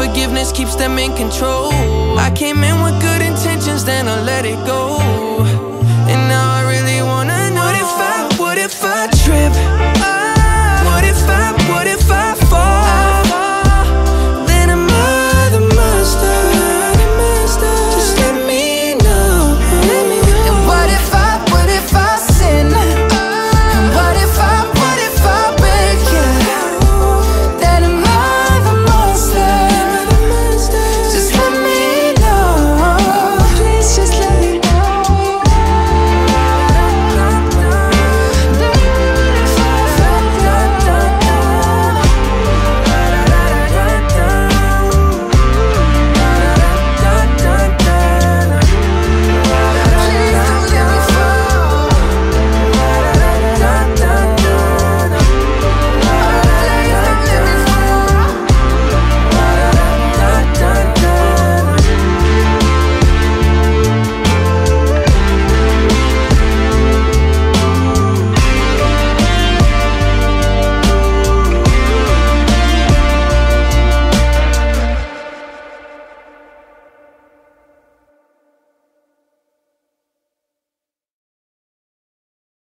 Forgiveness keeps them in control. I came in with good intentions, then I let it go.